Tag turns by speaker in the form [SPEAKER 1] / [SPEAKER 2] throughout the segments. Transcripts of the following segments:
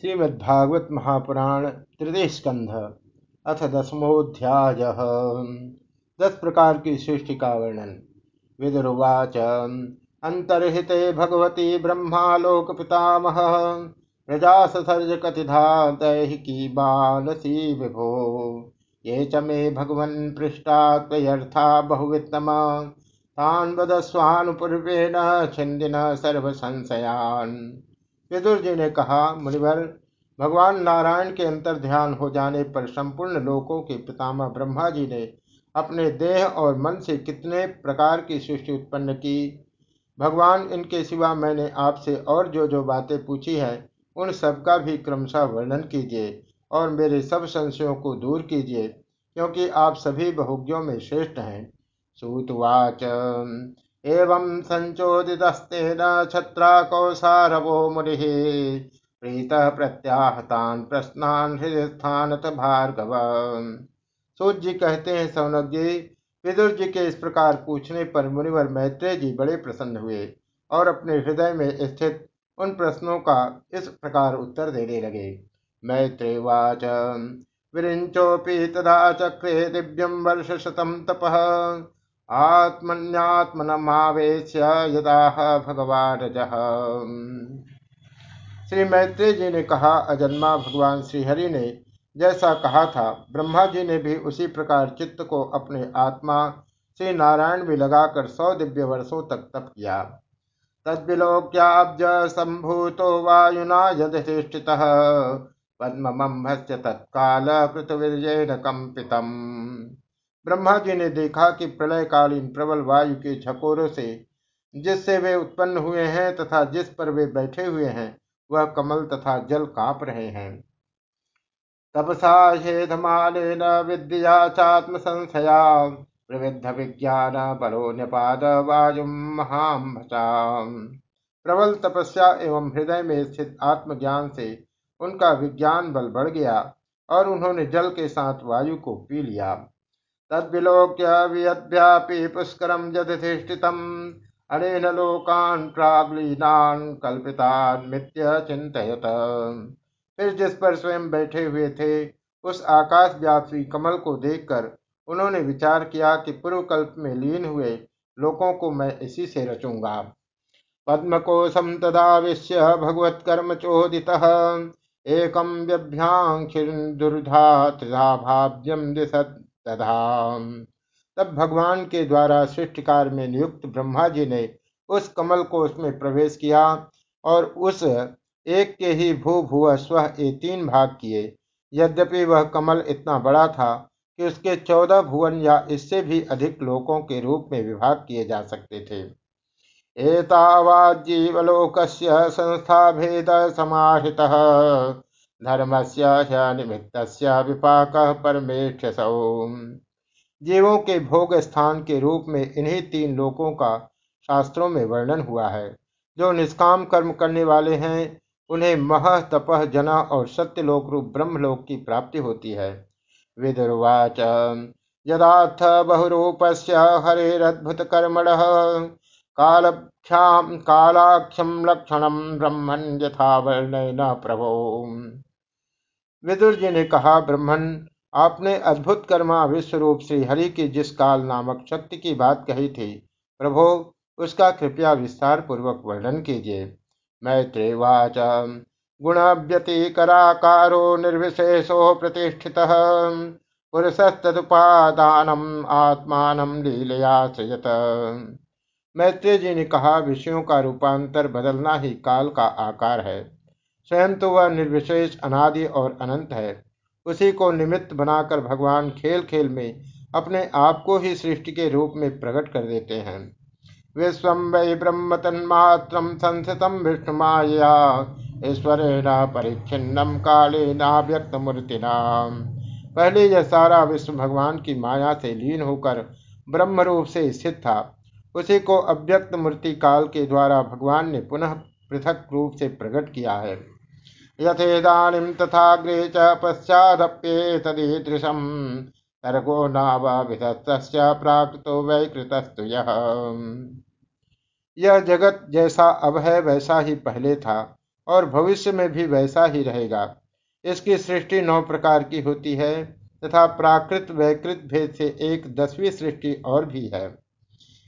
[SPEAKER 1] श्रीमद्भागवत महापुराण तृतीय स्कंध अथ दसमोध्याय दस प्रकार की सृष्टि का वर्णन। विदुर्वाच। अंतर्हिते भगवती ब्रह्मालोक पितामह प्रजा ससर्ज कथिधा दैहिकी बालसी विभो। ये च मे भगवन् पृष्ठा त्वयर्था बहुवित्तम। तान् वदस्वानुपूर्वेण छिन्दिन सर्वसंशयान्। विदुर जी ने कहा, मुनिवर, भगवान नारायण के अंतर ध्यान हो जाने पर संपूर्ण लोकों के पितामह ब्रह्मा जी ने अपने देह और मन से कितने प्रकार की सृष्टि उत्पन्न की? भगवान, इनके सिवा मैंने आपसे और जो जो बातें पूछी है, उन सब का भी क्रमशः वर्णन कीजिए और मेरे सब संशयों को दूर कीजिए, क्योंकि आप सभी बहुज्ञों में श्रेष्ठ हैं। सूतवाच। एवं सञ्चोदितस्तेन छत्राकौसारवो मुनिः प्रीतः प्रत्याहतान प्रश्नान हृदयस्थानत भार्गव। सूर्य जी कहते हैं सौनक जी विदुर जी के इस प्रकार पूछने पर मुनिवर मैत्रेय जी बड़े प्रसन्न हुए और अपने हृदय में स्थित उन प्रश्नों का इस प्रकार उत्तर देने लगे। मैत्रेवाच विरिंचोपी तदा चक्रे दिव्यम वर्ष शतम तपः। आत्मन्यात्मनमावेश्य यदाह भगवान श्री मैत्री जी ने कहा, अजन्मा भगवान श्रीहरि ने जैसा कहा था, ब्रह्मा जी ने भी उसी प्रकार चित्त को अपने आत्मा श्री नारायण भी लगाकर सौ दिव्य वर्षों तक तप किया। तद्विलोक्याब्ज संभूतो वायुना यधिष्ठित पद्मम्भस्य तत्काल कृतवीर्येण कंपितम। ब्रह्मा जी ने देखा कि प्रलयकालीन प्रबल वायु के झकोरों से जिससे वे उत्पन्न हुए हैं तथा जिस पर वे बैठे हुए हैं, वह कमल तथा जल काँप रहे हैं। तपसा हेधमालेन विद्या चात्म संशया, प्रविद्ध विज्ञान बलो न्यपाद वायु महाम्भसा प्रबल तपस्या एवं हृदय में स्थित आत्मज्ञान से उनका विज्ञान बल बढ़ गया और उन्होंने जल के साथ वायु को पी लिया। तद्विलोक्य वियद्व्यापि पुष्करं यधिष्ठितम् अनेन लोकान् प्राग्लीनान् कल्पितान् मित्य चिंतित फिर जिस पर स्वयं बैठे हुए थे, उस आकाश व्यापी कमल को देखकर उन्होंने विचार किया कि पूर्व कल्प में लीन हुए लोगों को मैं इसी से रचूँगा। पद्मकोशम भगवत कर्म चोदित। एकम व्यभ्यांक्षिर्दुर्धा त्रिधा भाव्यम दिशत। तथा तब भगवान के द्वारा सृष्टिकार में नियुक्त ब्रह्मा जी ने उस कमल को उसमें प्रवेश किया और उस एक के ही भू भुव स्व ए तीन भाग किए। यद्यपि वह कमल इतना बड़ा था कि उसके चौदह भुवन या इससे भी अधिक लोकों के रूप में विभाग किए जा सकते थे। एतावाजीवलोक संस्था भेद समाहित। धर्म से निमित्त विपाक परमेक्षसौ। जीवों के भोग स्थान के रूप में इन्हीं तीन लोकों का शास्त्रों में वर्णन हुआ है। जो निष्काम कर्म करने वाले हैं, उन्हें मह तपह जना और सत्यलोक रूप ब्रह्मलोक की प्राप्ति होती है। विदुर्वाच यदाथ बहुरूप से हरेरद्भुत कर्मण कालक्षाम कालाक्षम लक्षण ब्रह्मण यथा वर्णय न प्रभो। विदुर जी ने कहा ब्रह्मण आपने अद्भुत कर्मा विश्व रूप श्री हरि की जिस काल नामक शक्ति की बात कही थी, प्रभो, उसका कृपया विस्तार पूर्वक वर्णन कीजिए। मैत्रेवाच गुण व्यतिकराकारो निर्विशेषो प्रतिष्ठित पुरुषस्तुपादानम आत्मान लीलया सृजत मैत्रेय जी ने कहा, विषयों का रूपांतर बदलना ही काल का आकार है। स्वयं तो वह निर्विशेष, अनादि और अनंत है। उसी को निमित्त बनाकर भगवान खेल खेल में अपने आप को ही सृष्टि के रूप में प्रकट कर देते हैं। विश्व वै ब्रह्म तन्मात्र संस्थितम विष्णु माया ईश्वरेण परिच्छिन्नम काले नाव्यक्त मूर्तिना पहले यह सारा विश्व भगवान की माया से लीन होकर ब्रह्म रूप से स्थित था। उसी को अव्यक्त मूर्ति काल के द्वारा भगवान ने पुनः पृथक रूप से प्रकट किया है। यथेदानीं तथाग्रे च पश्चादप्येतदीदृशम्। तर्को नाविधस्तस्य प्राकृतो वैकृतस्तु यह जगत जैसा अब है, वैसा ही पहले था, और भविष्य में भी वैसा ही रहेगा। इसकी सृष्टि नौ प्रकार की होती है, तथा प्राकृत वैकृत भेद से एक दसवीं सृष्टि और भी है।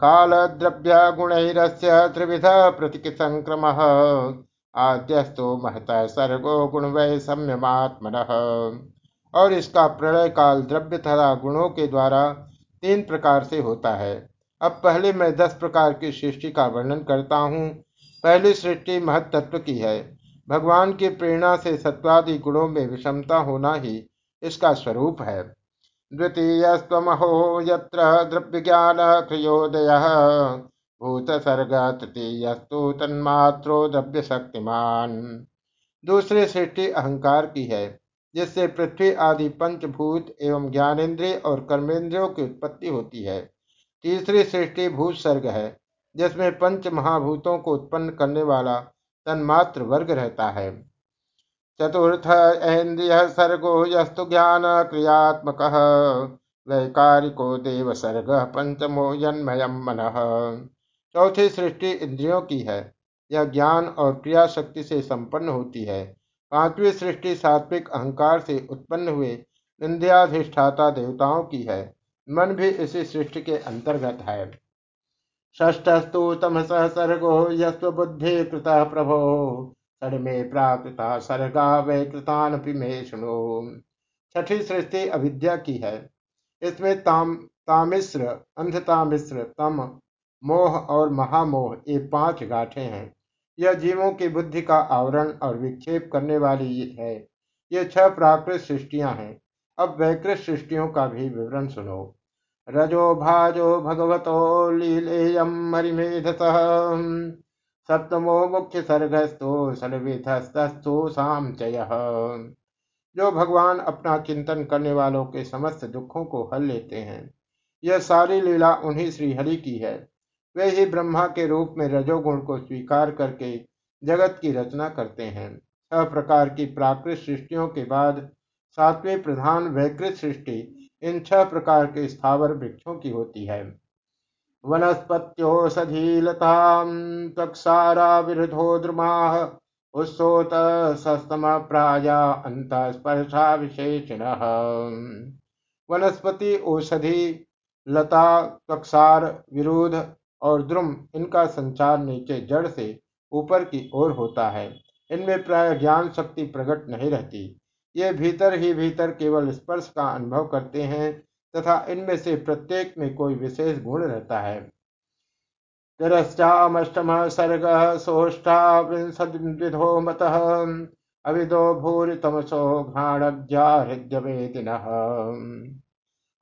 [SPEAKER 1] काल द्रव्य गुणरस्य त्रिविध प्रतीक संक्रम आद्यस्तो महत सर्गो गुण वै सम्यमात्मन। और इसका प्रलय काल द्रव्य तथा गुणों के द्वारा तीन प्रकार से होता है। अब पहले मैं दस प्रकार की सृष्टि का वर्णन करता हूँ। पहली सृष्टि महत्त्व की है। भगवान की प्रेरणा से सत्वादि गुणों में विषमता होना ही इसका स्वरूप है। द्वितीयस्वमहो यत्र द्रव्य ज्ञान क्रियोदय भूत सर्ग तृतीयस्तु तन्मात्रो द्रव्य शक्तिमान दूसरी सृष्टि अहंकार की है, जिससे पृथ्वी आदि पंचभूत एवं ज्ञानेन्द्रिय और कर्मेंद्रियों की उत्पत्ति होती है। तीसरी सृष्टि भूत सर्ग है, जिसमें पंच महाभूतों को उत्पन्न करने वाला तन्मात्र वर्ग रहता है। चतुर्थ इंद्रिय सर्गो यस्तु ज्ञान क्रियात्मक, वैकारिको देव सर्ग पंचमो जन्मयम मन। चौथी सृष्टि इंद्रियों की है, यह ज्ञान और क्रिया शक्ति से संपन्न होती है। पांचवी सृष्टि सात्विक अहंकार से उत्पन्न हुए इंद्रियाधिष्ठाता देवताओं की है। मन भी इसी सृष्टि के अंतर्गत है। ष्ठस्तु तमस सर्गो यस्व बुद्धि कृत प्रभो, षड्मे प्राकृता सर्गा वै शुणो। छठी सृष्टि अविद्या की है। इसमें ताम, तामिश्र, अंधतामिश्र, तम मोह और महामोह ये पाँच गाठे हैं। यह जीवों की बुद्धि का आवरण और विक्षेप करने वाली है। ये छह प्राकृत सृष्टियाँ हैं। अब वैकृत सृष्टियों का भी विवरण सुनो। रजो भाजो भगवतो लीलेयम मरिमेधसः सप्तमो मुख्य सर्गस्थो षडविधस्तु सामचय जो भगवान अपना चिंतन करने वालों के समस्त दुखों को हल लेते हैं। यह सारी लीला उन्हीं श्रीहरि की है। वे ही ब्रह्मा के रूप में रजोगुण को स्वीकार करके जगत की रचना करते हैं। छह प्रकार की प्राकृत सृष्टियों के बाद सातवें प्रधान वैकृत सृष्टि इन छह प्रकार के स्थावर वृक्षों की होती है। वनस्पत्योषधीलता तक्षारा विरुधो द्रुमा उत्सोत सस्तम प्राया अंत स्पर्शा विशेषण। वनस्पति औषधि, लता तक्षार विरोध और द्रुम इनका संचार नीचे जड़ से ऊपर की ओर होता है। इनमें प्राय ज्ञान शक्ति प्रकट नहीं रहती। ये भीतर ही भीतर केवल स्पर्श का अनुभव करते हैं तथा इनमें से प्रत्येक में कोई विशेष गुण रहता है। सर्ग विंशो मत अविदो भूरि तमसो हृदय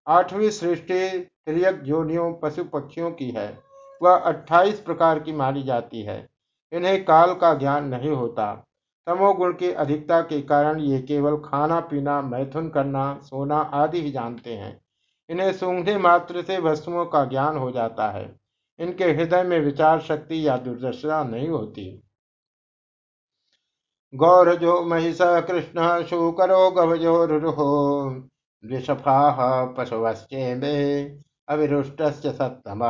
[SPEAKER 1] आठवीं सृष्टि त्रियक जोनियों पशु पक्षियों की है। वह अट्ठाईस प्रकार की मानी जाती है। इन्हें काल का ज्ञान नहीं होता। तमोगुण की अधिकता के कारण ये केवल खाना, पीना, मैथुन, करना, सोना आदि ही जानते हैं। इन्हें सूंघने मात्र से वस्तुओं का ज्ञान हो जाता है। इनके हृदय में विचार शक्ति या दुर्दशा नहीं होती। गौर जो महिष कृष्ण शुकरो रुहो पशुवश्चे में अविरुष्ट सत्तम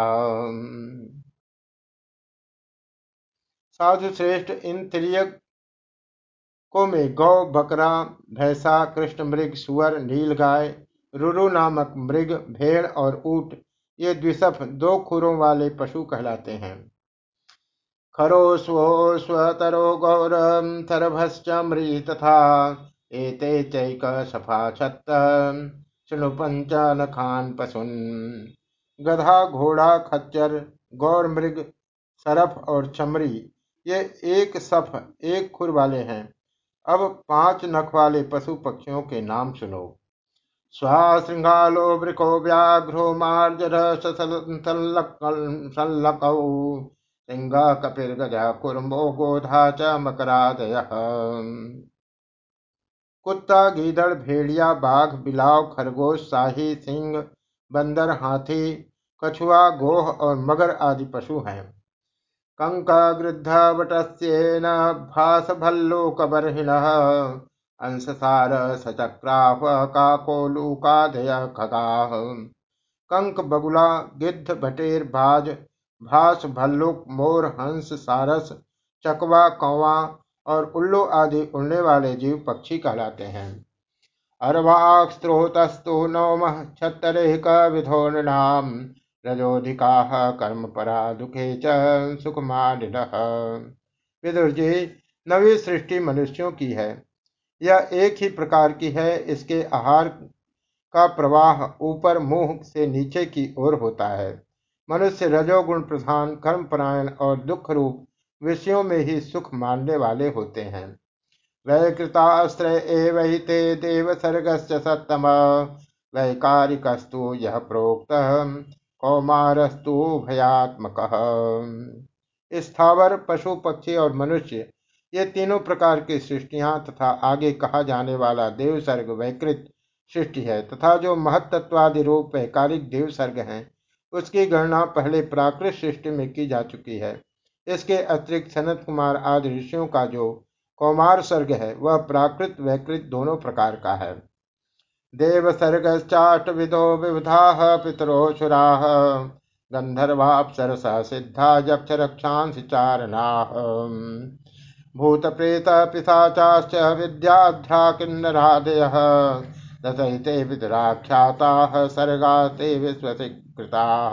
[SPEAKER 1] साधु श्रेष्ठ इन त्रियक में गौ बकरा, भैंसा, कृष्ण मृग, सुअर, नील गाय, रुरु नामक मृग, भेड़ और ऊट, ये द्विसफ दो खुरों वाले पशु कहलाते हैं। खरो स्वो स्वतरो गौर थरभश्च मृ तथा एते चैक सफ़ा छत्त सुनु पंचान खान पशुन गधा, घोड़ा, खच्चर, गौर, मृग, सरफ और चमरी ये एक सफ, एक खुर वाले हैं। अब पाँच नख वाले पशु पक्षियों के नाम सुनो श्रृंगालो वृको व्याघ्रो मार्जर सिंह कपिर, गजा कुर्मो गोधा च मकरादय। कुत्ता, गीदड़, भेड़िया, बाघ, बिलाव, खरगोश, शाही, सिंह, बंदर, हाथी, कछुआ, गोह और मगर आदि पशु हैं। कङ्कगृद्धवटस्येन भासभल्लोकबर्हिणः अंशसार सचक्राह काकोलूकादय खगाः। कंक, बगुला, गिद्ध भटेर भाज भास भल्लुक मोर, हंस, सारस, चकवा, कौवा और उल्लू आदि उड़ने वाले जीव पक्षी कहलाते हैं। अर्वाक् स्त्रोतस्तु नौम छत्तरेक विधो नृणाम रजोधिका कर्म परा दुखे च सुकुमारिणः विदुर जी, नवी सृष्टि मनुष्यों की है। यह एक ही प्रकार की है, इसके आहार का प्रवाह ऊपर मुँह से नीचे की ओर होता है। मनुष्य रजोगुण प्रधान कर्मपरायण और दुख रूप विषयों में ही सुख मानने वाले होते हैं। वैकृतास्त्र एव देव सर्गस्य सत्तम। वैकारिकस्तु यह प्रोक्त, कौमारस्तु भयात्मक। स्थावर, पशु, पक्षी और मनुष्य, ये तीनों प्रकार की सृष्टियाँ तथा आगे कहा जाने वाला देवसर्ग वैकृत सृष्टि है तथा जो महत्त्वादि रूप वैकारिक देवसर्ग है, उसकी गणना पहले प्राकृत सृष्टि में की जा चुकी है। इसके अतिरिक्त सनत कुमार आदि ऋषियों का जो कौमार सर्ग है, वह प्राकृत वैकृत दोनों प्रकार का है। देव सर्ग चाट विदो विविधा पितरोसुरा गंधर्वापसरसा सिद्धा जक्ष रक्षांश चारणा। भूत प्रेत पिशाचाश्च विद्याध्रा किन्नरादयः दशैते विदुराख्याताः सर्गा ते विश्वसिकृताः।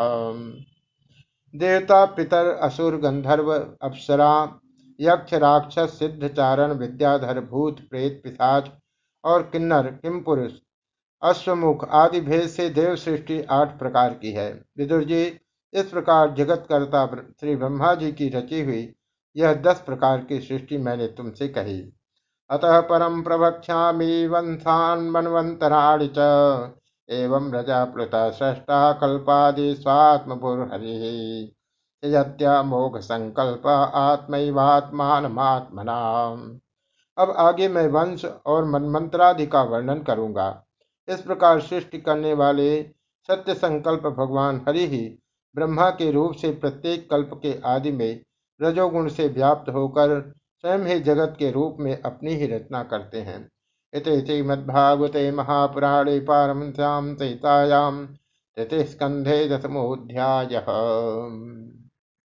[SPEAKER 1] देवता, पितर, असुर, गंधर्व, अप्सरा, यक्ष, राक्षस, सिद्ध, चारण, विद्याधर, भूत, प्रेत, पिशाच और किन्नर किमपुरुष अश्वमुख आदि भेद से देव सृष्टि आठ प्रकार की है। विदुर जी, इस प्रकार जगतकर्ता श्री ब्रह्मा जी की रची हुई यह दस प्रकार की सृष्टि मैंने तुमसे कही। अतः परम प्रवक्षा वंशान मनवंतराणि च। एवं रजा प्लुत सृष्टा कल्पादि स्वात्मभुर्हरि मोघ संकल्प आत्मैवात्मात्मना अब आगे मैं वंश और मनमंत्रादि का वर्णन करूँगा। इस प्रकार सृष्टि करने वाले सत्य संकल्प भगवान हरि ही ब्रह्मा के रूप से प्रत्येक कल्प के आदि में रजोगुण से व्याप्त होकर स्वयं ही जगत के रूप में अपनी ही रचना करते हैं। इत श्रीमद्भागवते महापुराणे पारमश्याम सहितायां तृतीय स्कंधे दसमोध्याय